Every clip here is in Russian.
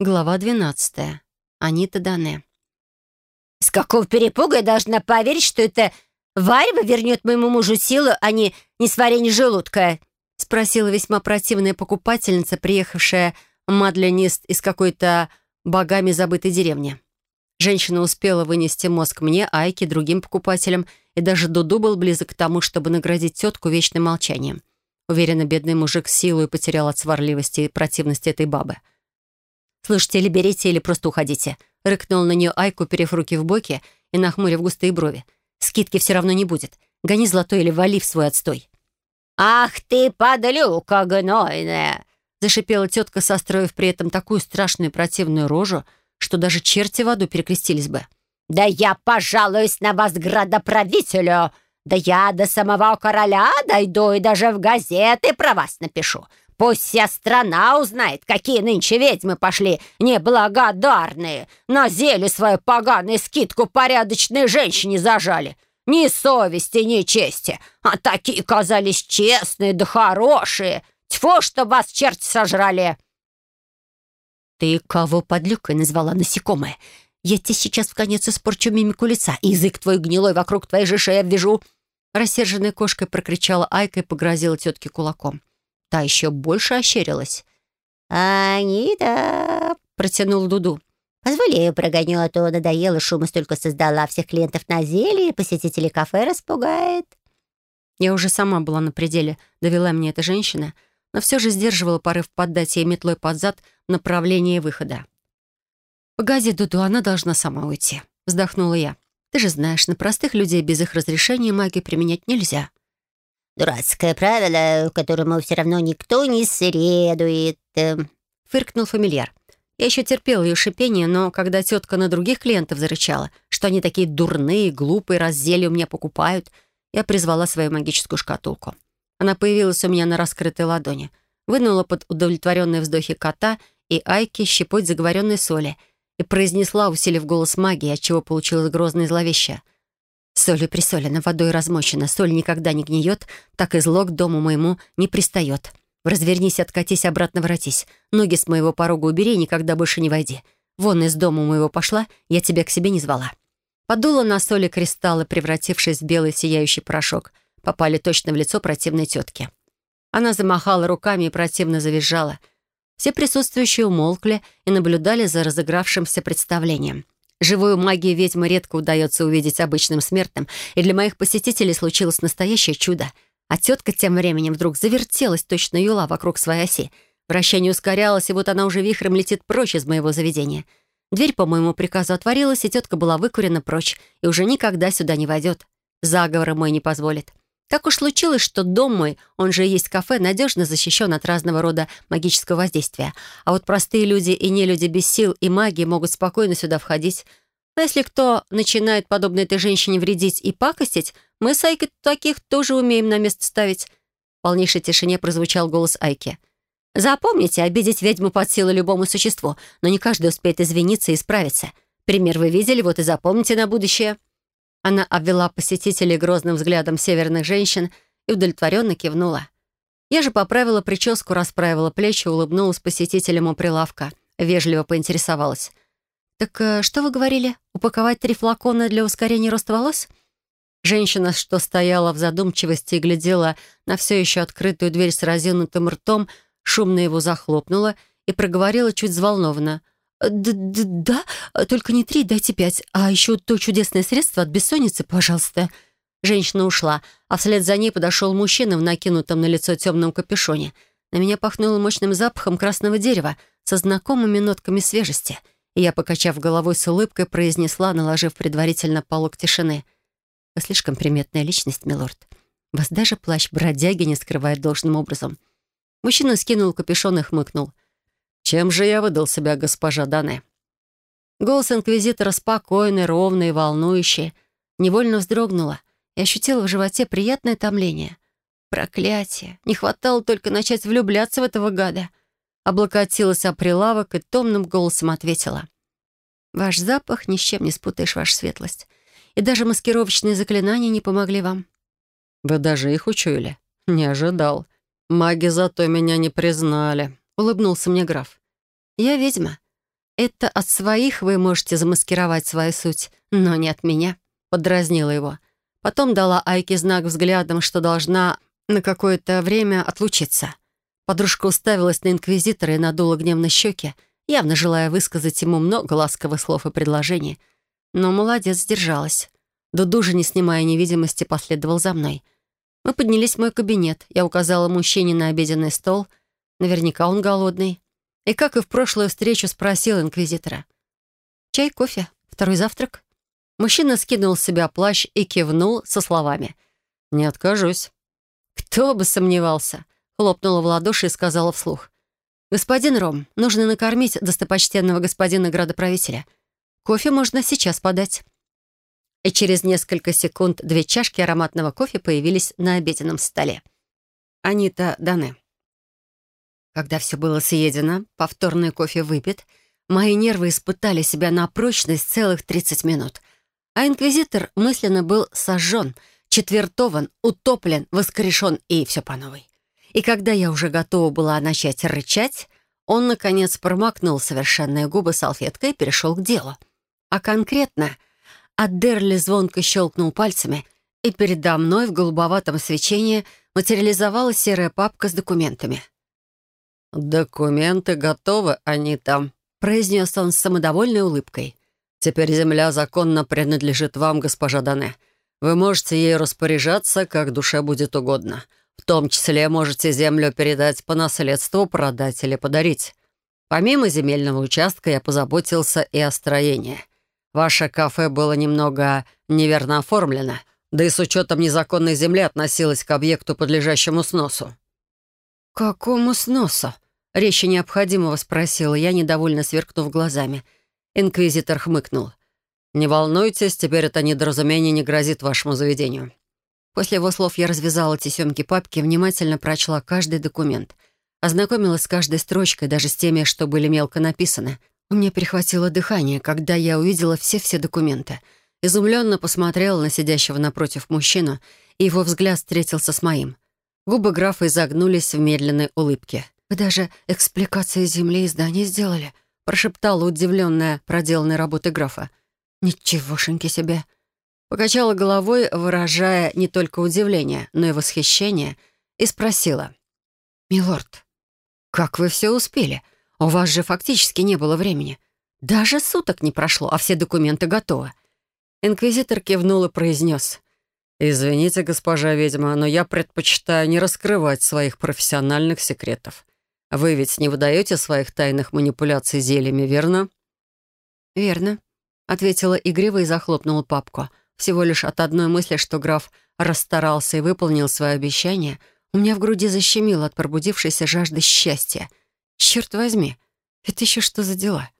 Глава 12. Анита Дане. «С какого перепуга я должна поверить, что это варево вернет моему мужу силу, а не несварение желудка?» Спросила весьма противная покупательница, приехавшая мадленист из какой-то богами забытой деревни. Женщина успела вынести мозг мне, Айке, другим покупателям, и даже Дуду был близок к тому, чтобы наградить тетку вечным молчанием. Уверенно, бедный мужик силу и потерял от сварливости и противности этой бабы. «Слушайте, или берите, или просто уходите», — рыкнул на нее Айку, перев руки в боки и нахмурив густые брови. «Скидки все равно не будет. Гони золотой или вали в свой отстой». «Ах ты, подлюка гнойная!» — зашипела тетка, состроив при этом такую страшную противную рожу, что даже черти в аду перекрестились бы. «Да я пожалуюсь на вас градоправителю! Да я до самого короля дойду и даже в газеты про вас напишу. Пусть вся страна узнает, какие нынче ведьмы пошли неблагодарные. На зеле свою поганую скидку порядочной женщине зажали. Ни совести, ни чести. А такие казались честные да хорошие. Тьфу, что вас черти сожрали!» «Ты кого подлюкой назвала насекомое? Я тебе сейчас в конец испорчу мимику лица, и язык твой гнилой вокруг твоей же шеи обвяжу!» Рассерженной кошкой прокричала Айка и погрозила тетке кулаком. Та еще больше ощерилась. «Анита!» — протянул Дуду. «Позволь, я прогоню, а то надоело, шума столько создала, всех клиентов на зелье, посетителей кафе распугает». Я уже сама была на пределе, довела мне эта женщина, но все же сдерживала порыв поддать ей метлой под зад в направлении выхода. «Погоди, Дуду, она должна сама уйти», — вздохнула я. «Ты же знаешь, на простых людей без их разрешения магию применять нельзя». «Дурацкое правило, которому все равно никто не следует», — фыркнул фамильяр. Я еще терпела ее шипение, но когда тетка на других клиентов зарычала, что они такие дурные, глупые, раз зелье у меня покупают, я призвала свою магическую шкатулку. Она появилась у меня на раскрытой ладони, вынула под удовлетворенные вздохи кота и Айки щепоть заговоренной соли — и произнесла, усилив голос магии, отчего получилось грозное зловещее. «Солью присолена, водой размочена, соль никогда не гниет, так и зло к дому моему не пристает. Развернись, откатись, обратно воротись. Ноги с моего порога убери никогда больше не войди. Вон из дома моего пошла, я тебя к себе не звала». Подула на соли кристаллы, превратившись в белый сияющий порошок, попали точно в лицо противной тетки. Она замахала руками и противно завизжала — все присутствующие умолкли и наблюдали за разыгравшимся представлением. Живую магию ведьмы редко удается увидеть обычным смертным, и для моих посетителей случилось настоящее чудо. А тетка тем временем вдруг завертелась точно юла вокруг своей оси. Вращение ускорялось, и вот она уже вихрем летит прочь из моего заведения. Дверь по моему приказу отворилась, и тетка была выкурена прочь, и уже никогда сюда не войдет. Заговора мой не позволит. Так уж случилось, что дом мой, он же и есть кафе, надежно защищен от разного рода магического воздействия. А вот простые люди и не люди без сил и магии могут спокойно сюда входить. Но если кто начинает подобно этой женщине вредить и пакостить, мы с Айки таких тоже умеем на место ставить. В полнейшей тишине прозвучал голос Айки. «Запомните, обидеть ведьму под силу любому существу, но не каждый успеет извиниться и исправиться. Пример вы видели, вот и запомните на будущее». Она обвела посетителей грозным взглядом северных женщин и удовлетворенно кивнула. Я же поправила прическу, расправила плечи, улыбнулась посетителям у прилавка, вежливо поинтересовалась. «Так э, что вы говорили? Упаковать три флакона для ускорения роста волос?» Женщина, что стояла в задумчивости и глядела на все еще открытую дверь с разинутым ртом, шумно его захлопнула и проговорила чуть взволнованно. Д -д «Да, только не три, дайте пять. А еще то чудесное средство от бессонницы, пожалуйста». Женщина ушла, а вслед за ней подошел мужчина в накинутом на лицо темном капюшоне. На меня пахнуло мощным запахом красного дерева со знакомыми нотками свежести. И я, покачав головой с улыбкой, произнесла, наложив предварительно полок тишины. «Вы слишком приметная личность, милорд. Вас даже плащ бродяги не скрывает должным образом». Мужчина скинул капюшон и хмыкнул. «Чем же я выдал себя, госпожа Дане?» Голос инквизитора спокойный, ровный, волнующий. Невольно вздрогнула и ощутила в животе приятное томление. Проклятие! Не хватало только начать влюбляться в этого гада. Облокотилась о прилавок и томным голосом ответила. «Ваш запах ни с чем не спутаешь, ваша светлость. И даже маскировочные заклинания не помогли вам». «Вы даже их учуяли?» «Не ожидал. Маги зато меня не признали», — улыбнулся мне граф. «Я ведьма. «Это от своих вы можете замаскировать свою суть, но не от меня», — подразнила его. Потом дала Айке знак взглядом, что должна на какое-то время отлучиться. Подружка уставилась на инквизитора и надула гневно щеки, явно желая высказать ему много ласковых слов и предложений. Но молодец, сдержалась. Дуду же, не снимая невидимости, последовал за мной. Мы поднялись в мой кабинет. Я указала мужчине на обеденный стол. Наверняка он голодный. И, как и в прошлую встречу, спросил инквизитора. «Чай, кофе? Второй завтрак?» Мужчина скинул с себя плащ и кивнул со словами. «Не откажусь». «Кто бы сомневался!» Хлопнула в ладоши и сказала вслух. «Господин Ром, нужно накормить достопочтенного господина градоправителя. Кофе можно сейчас подать». И через несколько секунд две чашки ароматного кофе появились на обеденном столе. Анита Дане. Когда все было съедено, повторный кофе выпит, мои нервы испытали себя на прочность целых 30 минут. А инквизитор мысленно был сожжен, четвертован, утоплен, воскрешен и все по новой. И когда я уже готова была начать рычать, он, наконец, промокнул совершенные губы салфеткой и перешел к делу. А конкретно, Адерли звонко щелкнул пальцами, и передо мной в голубоватом свечении материализовалась серая папка с документами. «Документы готовы, они там», — произнес он с самодовольной улыбкой. «Теперь земля законно принадлежит вам, госпожа Дане. Вы можете ей распоряжаться, как душе будет угодно. В том числе можете землю передать по наследству, продать или подарить. Помимо земельного участка я позаботился и о строении. Ваше кафе было немного неверно оформлено, да и с учетом незаконной земли относилось к объекту, подлежащему сносу». «Какому сносу?» — речи необходимого спросила я, недовольно сверкнув глазами. Инквизитор хмыкнул. «Не волнуйтесь, теперь это недоразумение не грозит вашему заведению. После его слов я развязала тесемки папки, внимательно прочла каждый документ. Ознакомилась с каждой строчкой, даже с теми, что были мелко написаны. У меня перехватило дыхание, когда я увидела все-все документы. Изумленно посмотрела на сидящего напротив мужчину, и его взгляд встретился с моим. Губы графа изогнулись в медленной улыбке. «Вы даже экспликации земли и зданий сделали?» прошептала удивленная проделанной работой графа. «Ничегошеньки себе!» Покачала головой, выражая не только удивление, но и восхищение, и спросила. «Милорд, как вы все успели? У вас же фактически не было времени. Даже суток не прошло, а все документы готовы». Инквизитор кивнул и произнес. «Извините, госпожа ведьма, но я предпочитаю не раскрывать своих профессиональных секретов. Вы ведь не выдаете своих тайных манипуляций зельями, верно?» «Верно», — ответила игриво и захлопнула папку. Всего лишь от одной мысли, что граф расстарался и выполнил свое обещание, у меня в груди защемило от пробудившейся жажды счастья. Черт возьми, это еще что за дела?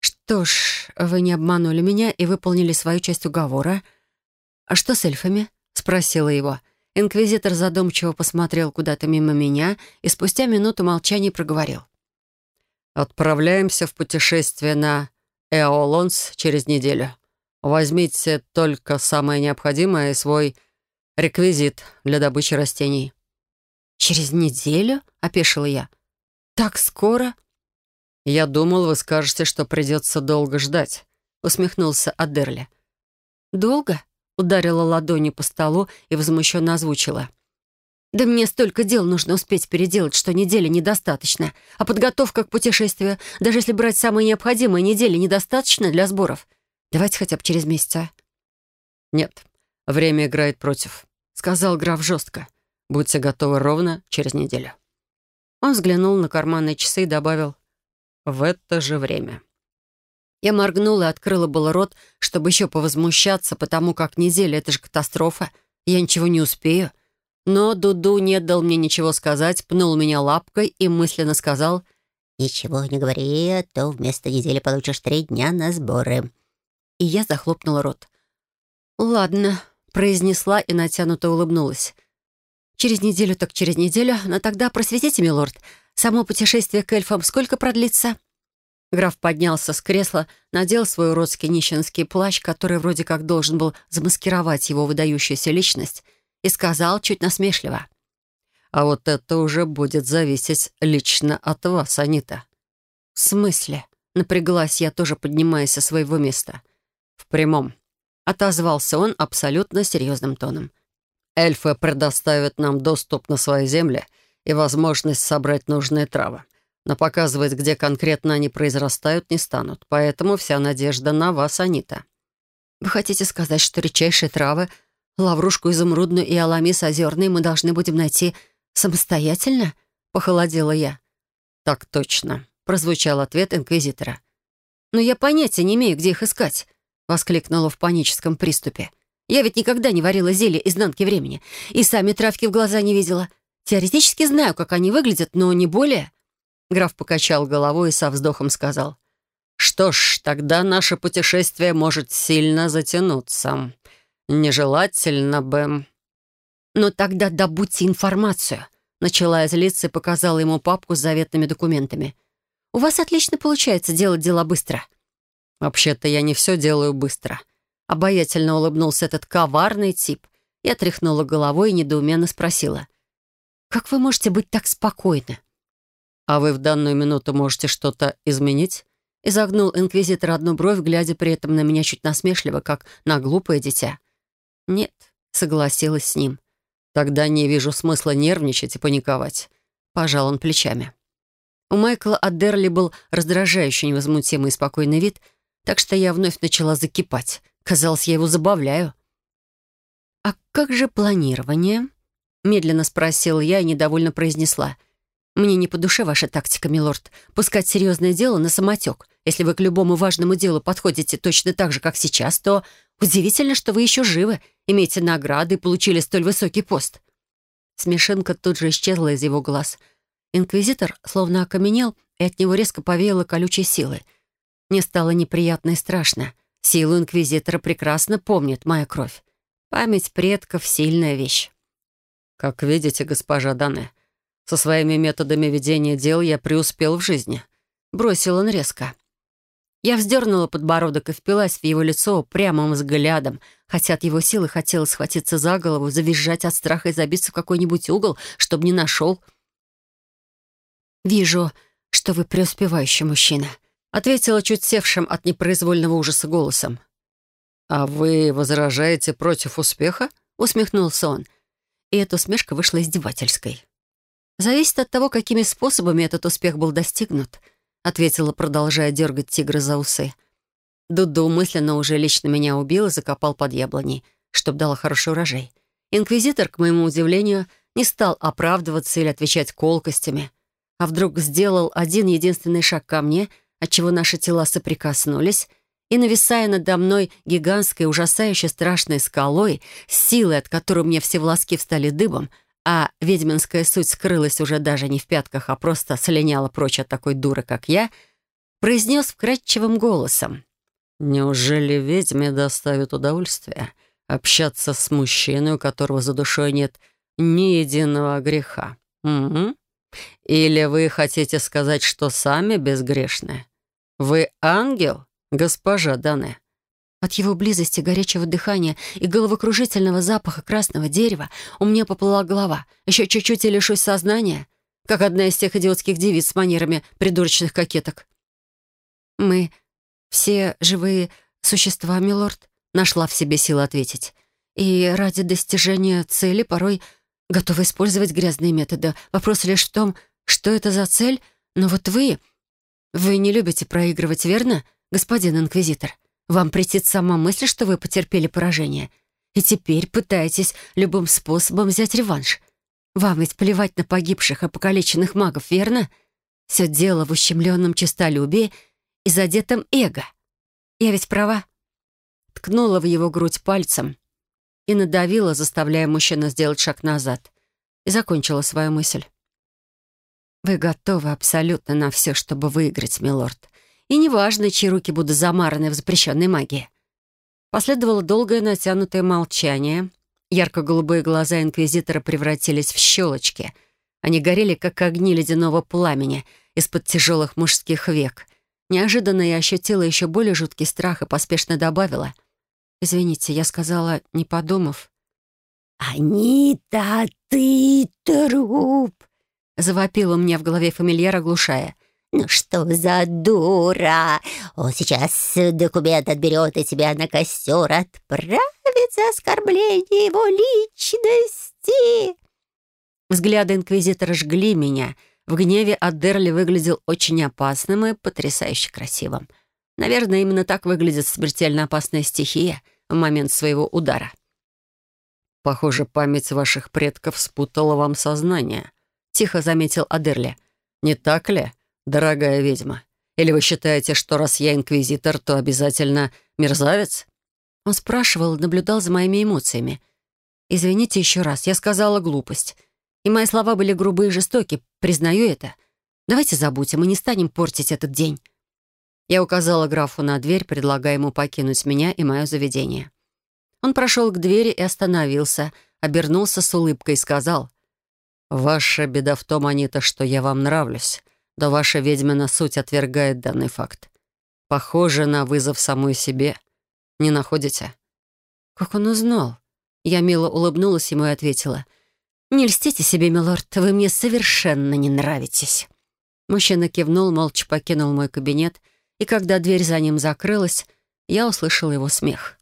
Что ж, вы не обманули меня и выполнили свою часть уговора. А что с эльфами? Спросила его. Инквизитор задумчиво посмотрел куда-то мимо меня и спустя минуту молчания проговорил. «Отправляемся в путешествие на Эолонс через неделю. Возьмите только самое необходимое и свой реквизит для добычи растений». «Через неделю?» — опешила я. «Так скоро?» «Я думал, вы скажете, что придется долго ждать», — усмехнулся Адерли. «Долго?» — ударила ладонью по столу и возмущенно озвучила. «Да мне столько дел нужно успеть переделать, что недели недостаточно. А подготовка к путешествию, даже если брать самые необходимые недели, недостаточно для сборов. Давайте хотя бы через месяц, а?» «Нет, время играет против», — сказал граф жестко. «Будьте готовы ровно через неделю». Он взглянул на карманные часы и добавил «в это же время». Я моргнула и открыла было рот, чтобы еще повозмущаться, потому как неделя — это же катастрофа. Я ничего не успею. Но Дуду не дал мне ничего сказать, пнул меня лапкой и мысленно сказал «Ничего не говори, а то вместо недели получишь три дня на сборы» и я захлопнула рот. «Ладно», — произнесла и натянуто улыбнулась. «Через неделю так через неделю, но тогда просветите, милорд, само путешествие к эльфам сколько продлится?» Граф поднялся с кресла, надел свой уродский нищенский плащ, который вроде как должен был замаскировать его выдающуюся личность, и сказал чуть насмешливо. «А вот это уже будет зависеть лично от вас, Анита». «В смысле?» Напряглась я, тоже поднимаясь со своего места. «В прямом», — отозвался он абсолютно серьезным тоном. «Эльфы предоставят нам доступ на свои земли и возможность собрать нужные травы. Но показывать, где конкретно они произрастают, не станут. Поэтому вся надежда на вас, Анита». «Вы хотите сказать, что редчайшие травы, лаврушку изумрудную и аламис озерный мы должны будем найти самостоятельно?» — похолодела я. «Так точно», прозвучал ответ инквизитора. «Но я понятия не имею, где их искать», — воскликнула в паническом приступе. «Я ведь никогда не варила зелье изнанки времени и сами травки в глаза не видела. Теоретически знаю, как они выглядят, но не более». Граф покачал головой и со вздохом сказал. «Что ж, тогда наше путешествие может сильно затянуться. Нежелательно бы...» «Но тогда добудьте информацию», — начала злиться и показала ему папку с заветными документами. У вас отлично получается делать дела быстро». «Вообще-то я не все делаю быстро». Обаятельно улыбнулся этот коварный тип. Я тряхнула головой и недоуменно спросила. «Как вы можете быть так спокойны?» «А вы в данную минуту можете что-то изменить?» Изогнул инквизитор одну бровь, глядя при этом на меня чуть насмешливо, как на глупое дитя. «Нет», — согласилась с ним. «Тогда не вижу смысла нервничать и паниковать». Пожал он плечами. У Майкла Адерли был раздражающий невозмутимый и спокойный вид, так что я вновь начала закипать. Казалось, я его забавляю. «А как же планирование?» Медленно спросила я и недовольно произнесла. «Мне не по душе ваша тактика, милорд. Пускать серьезное дело на самотек. Если вы к любому важному делу подходите точно так же, как сейчас, то удивительно, что вы еще живы, имеете награды и получили столь высокий пост». Смешинка тут же исчезла из его глаз — Инквизитор словно окаменел, и от него резко повеяло колючей силой. Мне стало неприятно и страшно. Силу Инквизитора прекрасно помнит моя кровь. Память предков — сильная вещь. «Как видите, госпожа Дане, со своими методами ведения дел я преуспел в жизни», — бросил он резко. Я вздернула подбородок и впилась в его лицо прямым взглядом, хотя от его силы хотелось схватиться за голову, завизжать от страха и забиться в какой-нибудь угол, чтобы не нашел — «Вижу, что вы преуспевающий мужчина», — ответила чуть севшим от непроизвольного ужаса голосом. «А вы возражаете против успеха?» — усмехнулся он. И эта усмешка вышла издевательской. «Зависит от того, какими способами этот успех был достигнут», — ответила, продолжая дергать тигра за усы. Дуду мысленно уже лично меня убил и закопал под яблоней, чтоб дала хороший урожай. Инквизитор, к моему удивлению, не стал оправдываться или отвечать колкостями а вдруг сделал один единственный шаг ко мне, отчего наши тела соприкоснулись, и, нависая надо мной гигантской, ужасающе страшной скалой, силой, от которой мне все волоски встали дыбом, а ведьминская суть скрылась уже даже не в пятках, а просто слиняла прочь от такой дуры, как я, произнес вкрадчивым голосом. «Неужели ведьме доставит удовольствие общаться с мужчиной, у которого за душой нет ни единого греха? Угу. Или вы хотите сказать, что сами безгрешны? Вы ангел, госпожа Дане?» От его близости, горячего дыхания и головокружительного запаха красного дерева у меня поплыла голова. Еще чуть-чуть и лишусь сознания, как одна из тех идиотских девиц с манерами придурочных кокеток. «Мы все живые существа, милорд», — нашла в себе силы ответить. «И ради достижения цели порой готовы использовать грязные методы. Вопрос лишь в том, что это за цель. Но вот вы... Вы не любите проигрывать, верно, господин инквизитор? Вам претит сама мысль, что вы потерпели поражение. И теперь пытаетесь любым способом взять реванш. Вам ведь плевать на погибших и покалеченных магов, верно? Все дело в ущемленном честолюбии и задетом эго. Я ведь права?» Ткнула в его грудь пальцем, и надавила, заставляя мужчину сделать шаг назад. И закончила свою мысль. «Вы готовы абсолютно на все, чтобы выиграть, милорд. И неважно, чьи руки будут замараны в запрещенной магии». Последовало долгое натянутое молчание. Ярко-голубые глаза инквизитора превратились в щелочки. Они горели, как огни ледяного пламени из-под тяжелых мужских век. Неожиданно я ощутила еще более жуткий страх и поспешно добавила — «Извините, я сказала, не подумав». «Анита, ты труп!» Завопила мне в голове фамильяр, оглушая. Ну что за дура? Он сейчас документ отберет и тебя на костер отправит за оскорбление его личности. Взгляды инквизитора жгли меня. В гневе Адерли выглядел очень опасным и потрясающе красивым. Наверное, именно так выглядит смертельно опасная стихия в момент своего удара. «Похоже, память ваших предков спутала вам сознание», — тихо заметил Адерли. «Не так ли?» Дорогая ведьма? Или вы считаете, что раз я инквизитор, то обязательно мерзавец?» Он спрашивал, наблюдал за моими эмоциями. «Извините еще раз, я сказала глупость. И мои слова были грубые и жестоки, признаю это. Давайте забудем и не станем портить этот день». Я указала графу на дверь, предлагая ему покинуть меня и мое заведение. Он прошел к двери и остановился, обернулся с улыбкой и сказал, «Ваша беда в том, Анита, что я вам нравлюсь да ваша ведьмина суть отвергает данный факт. Похоже на вызов самой себе. Не находите?» «Как он узнал?» Я мило улыбнулась ему и ответила. «Не льстите себе, милорд, вы мне совершенно не нравитесь». Мужчина кивнул, молча покинул мой кабинет, и когда дверь за ним закрылась, я услышала его смех.